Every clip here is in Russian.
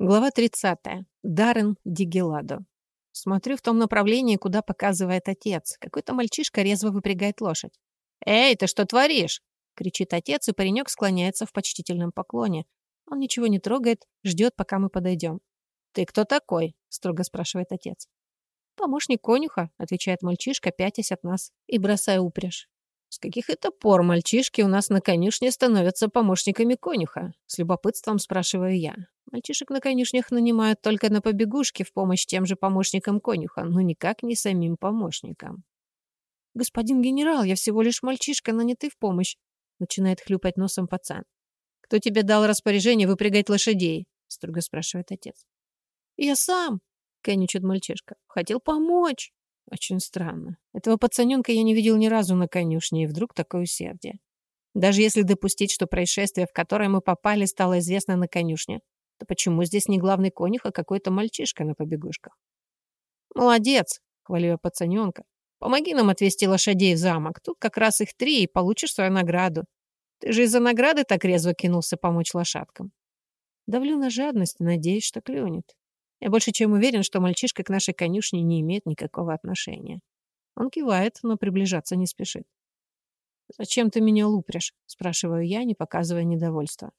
Глава 30. Даррен Дигеладо. Смотрю в том направлении, куда показывает отец. Какой-то мальчишка резво выпрягает лошадь. «Эй, ты что творишь?» — кричит отец, и паренек склоняется в почтительном поклоне. Он ничего не трогает, ждет, пока мы подойдем. «Ты кто такой?» — строго спрашивает отец. «Помощник конюха», — отвечает мальчишка, пятясь от нас и бросая упряжь. С каких это пор мальчишки у нас на конюшне становятся помощниками конюха? С любопытством спрашиваю я. Мальчишек на конюшнях нанимают только на побегушке в помощь тем же помощникам конюха, но никак не самим помощникам. «Господин генерал, я всего лишь мальчишка, нанятый в помощь», — начинает хлюпать носом пацан. «Кто тебе дал распоряжение выпрягать лошадей?» — строго спрашивает отец. «Я сам», — конючит мальчишка. «Хотел помочь». Очень странно. Этого пацаненка я не видел ни разу на конюшне, и вдруг такое усердие. Даже если допустить, что происшествие, в которое мы попали, стало известно на конюшне, то почему здесь не главный конюх, а какой-то мальчишка на побегушках? «Молодец!» — хвалю я пацаненка. «Помоги нам отвезти лошадей в замок. Тут как раз их три, и получишь свою награду. Ты же из-за награды так резво кинулся помочь лошадкам». Давлю на жадность, надеюсь, что клюнет. Я больше чем уверен, что мальчишка к нашей конюшне не имеет никакого отношения. Он кивает, но приближаться не спешит. «Зачем ты меня лупришь?» — спрашиваю я, не показывая недовольства.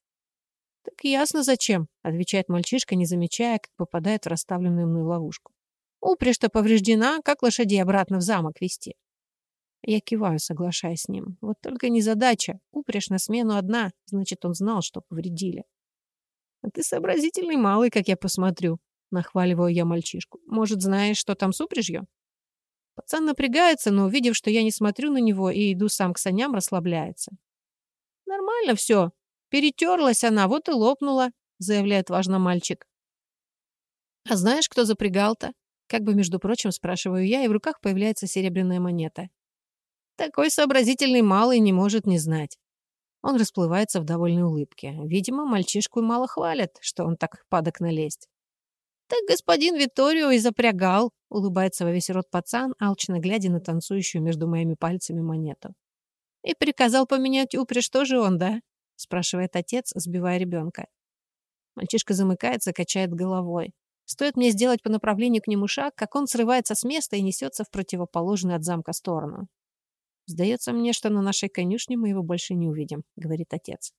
«Так ясно, зачем», — отвечает мальчишка, не замечая, как попадает в расставленную мной ловушку. «Упряжь-то повреждена, как лошадей обратно в замок вести?» Я киваю, соглашаясь с ним. Вот только не задача. Упряжь на смену одна, значит, он знал, что повредили. «А ты сообразительный малый, как я посмотрю», Нахваливаю я мальчишку. Может, знаешь, что там с упряжью? Пацан напрягается, но, увидев, что я не смотрю на него и иду сам к саням, расслабляется. «Нормально все. Перетерлась она, вот и лопнула», — заявляет важно мальчик. «А знаешь, кто запрягал-то?» Как бы, между прочим, спрашиваю я, и в руках появляется серебряная монета. Такой сообразительный малый не может не знать. Он расплывается в довольной улыбке. Видимо, мальчишку мало хвалят, что он так падок налезть. «Так господин Виторио и запрягал», — улыбается во весь рот пацан, алчно глядя на танцующую между моими пальцами монету. «И приказал поменять упряжь тоже он, да?» — спрашивает отец, сбивая ребенка. Мальчишка замыкается, качает головой. Стоит мне сделать по направлению к нему шаг, как он срывается с места и несется в противоположную от замка сторону. «Сдается мне, что на нашей конюшне мы его больше не увидим», — говорит отец.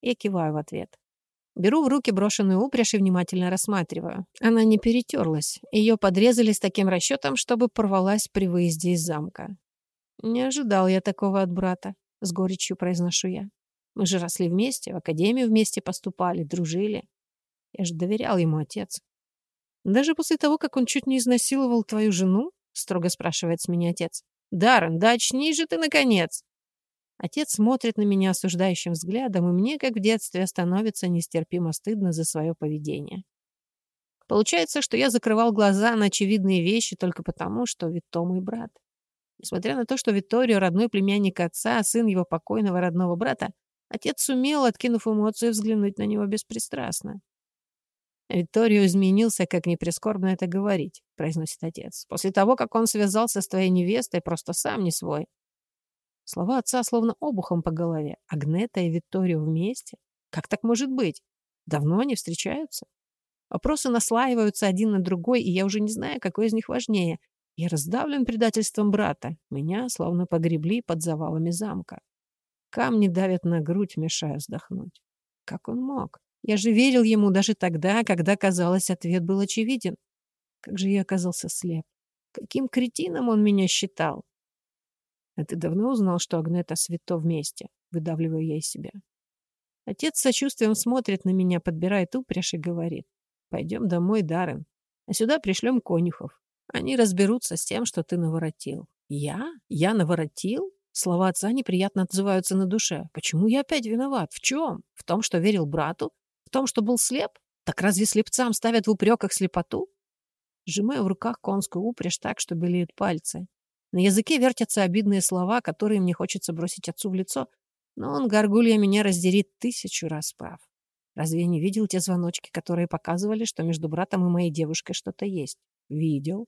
Я киваю в ответ. Беру в руки брошенную упряжь и внимательно рассматриваю. Она не перетерлась. Ее подрезали с таким расчетом, чтобы порвалась при выезде из замка. «Не ожидал я такого от брата», — с горечью произношу я. «Мы же росли вместе, в академию вместе поступали, дружили. Я же доверял ему, отец». «Даже после того, как он чуть не изнасиловал твою жену?» — строго спрашивает с меня отец. «Даррен, да очнись же ты, наконец!» Отец смотрит на меня осуждающим взглядом, и мне, как в детстве, становится нестерпимо стыдно за свое поведение. Получается, что я закрывал глаза на очевидные вещи только потому, что Витто мой брат. Несмотря на то, что Витторио — родной племянник отца, сын его покойного родного брата, отец сумел, откинув эмоции, взглянуть на него беспристрастно. «Витторио изменился, как не прискорбно это говорить», — произносит отец. «После того, как он связался с твоей невестой, просто сам не свой. Слова отца словно обухом по голове. Агнета и Викторио вместе? Как так может быть? Давно они встречаются? Вопросы наслаиваются один на другой, и я уже не знаю, какой из них важнее. Я раздавлен предательством брата. Меня словно погребли под завалами замка. Камни давят на грудь, мешая вздохнуть. Как он мог? Я же верил ему даже тогда, когда, казалось, ответ был очевиден. Как же я оказался слеп? Каким кретином он меня считал? «А ты давно узнал, что Агнета с Вито вместе?» Выдавливаю я из себя. Отец с сочувствием смотрит на меня, подбирает упряжь и говорит. «Пойдем домой, Даррен. А сюда пришлем конюхов. Они разберутся с тем, что ты наворотил». «Я? Я наворотил?» Слова отца неприятно отзываются на душе. «Почему я опять виноват? В чем? В том, что верил брату? В том, что был слеп? Так разве слепцам ставят в упреках слепоту?» Сжимаю в руках конскую упряжь так, что белеют пальцы. На языке вертятся обидные слова, которые мне хочется бросить отцу в лицо, но он, горгулья, меня раздерит тысячу раз прав. Разве я не видел те звоночки, которые показывали, что между братом и моей девушкой что-то есть? Видел.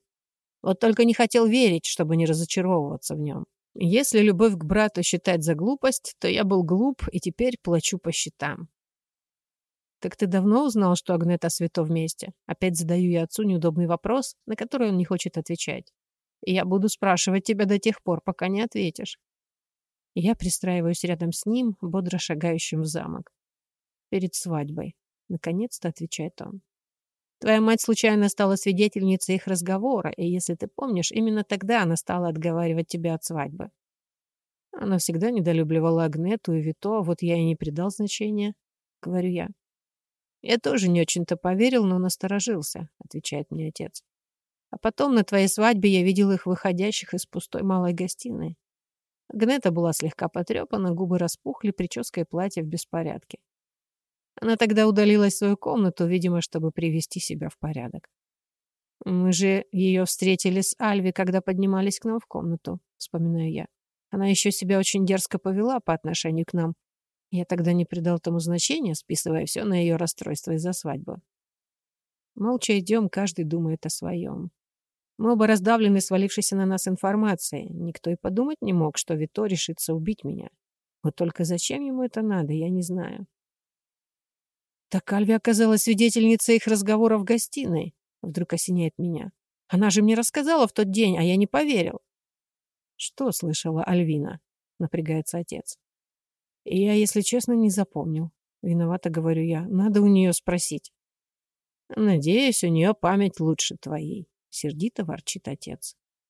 Вот только не хотел верить, чтобы не разочаровываться в нем. Если любовь к брату считать за глупость, то я был глуп и теперь плачу по счетам. Так ты давно узнал, что Агнета свято вместе? Опять задаю я отцу неудобный вопрос, на который он не хочет отвечать. И я буду спрашивать тебя до тех пор, пока не ответишь. Я пристраиваюсь рядом с ним, бодро шагающим в замок. Перед свадьбой. Наконец-то отвечает он. Твоя мать случайно стала свидетельницей их разговора, и, если ты помнишь, именно тогда она стала отговаривать тебя от свадьбы. Она всегда недолюбливала Агнету и Вито, вот я и не придал значения, говорю я. Я тоже не очень-то поверил, но насторожился, отвечает мне отец. А потом на твоей свадьбе я видел их выходящих из пустой малой гостиной. Агнета была слегка потрепана, губы распухли, прическа и платье в беспорядке. Она тогда удалилась в свою комнату, видимо, чтобы привести себя в порядок. Мы же ее встретили с Альви, когда поднимались к нам в комнату, вспоминаю я. Она еще себя очень дерзко повела по отношению к нам. Я тогда не придал тому значения, списывая все на ее расстройство из-за свадьбы. Молча идем, каждый думает о своем. Мы оба раздавлены свалившейся на нас информацией. Никто и подумать не мог, что Вито решится убить меня. Вот только зачем ему это надо, я не знаю. Так Альви оказалась свидетельницей их разговора в гостиной. Вдруг осеняет меня. Она же мне рассказала в тот день, а я не поверил. Что слышала Альвина? Напрягается отец. Я, если честно, не запомнил. Виновата, говорю я. Надо у нее спросить. Надеюсь, у нее память лучше твоей. Сердито ворчит отец.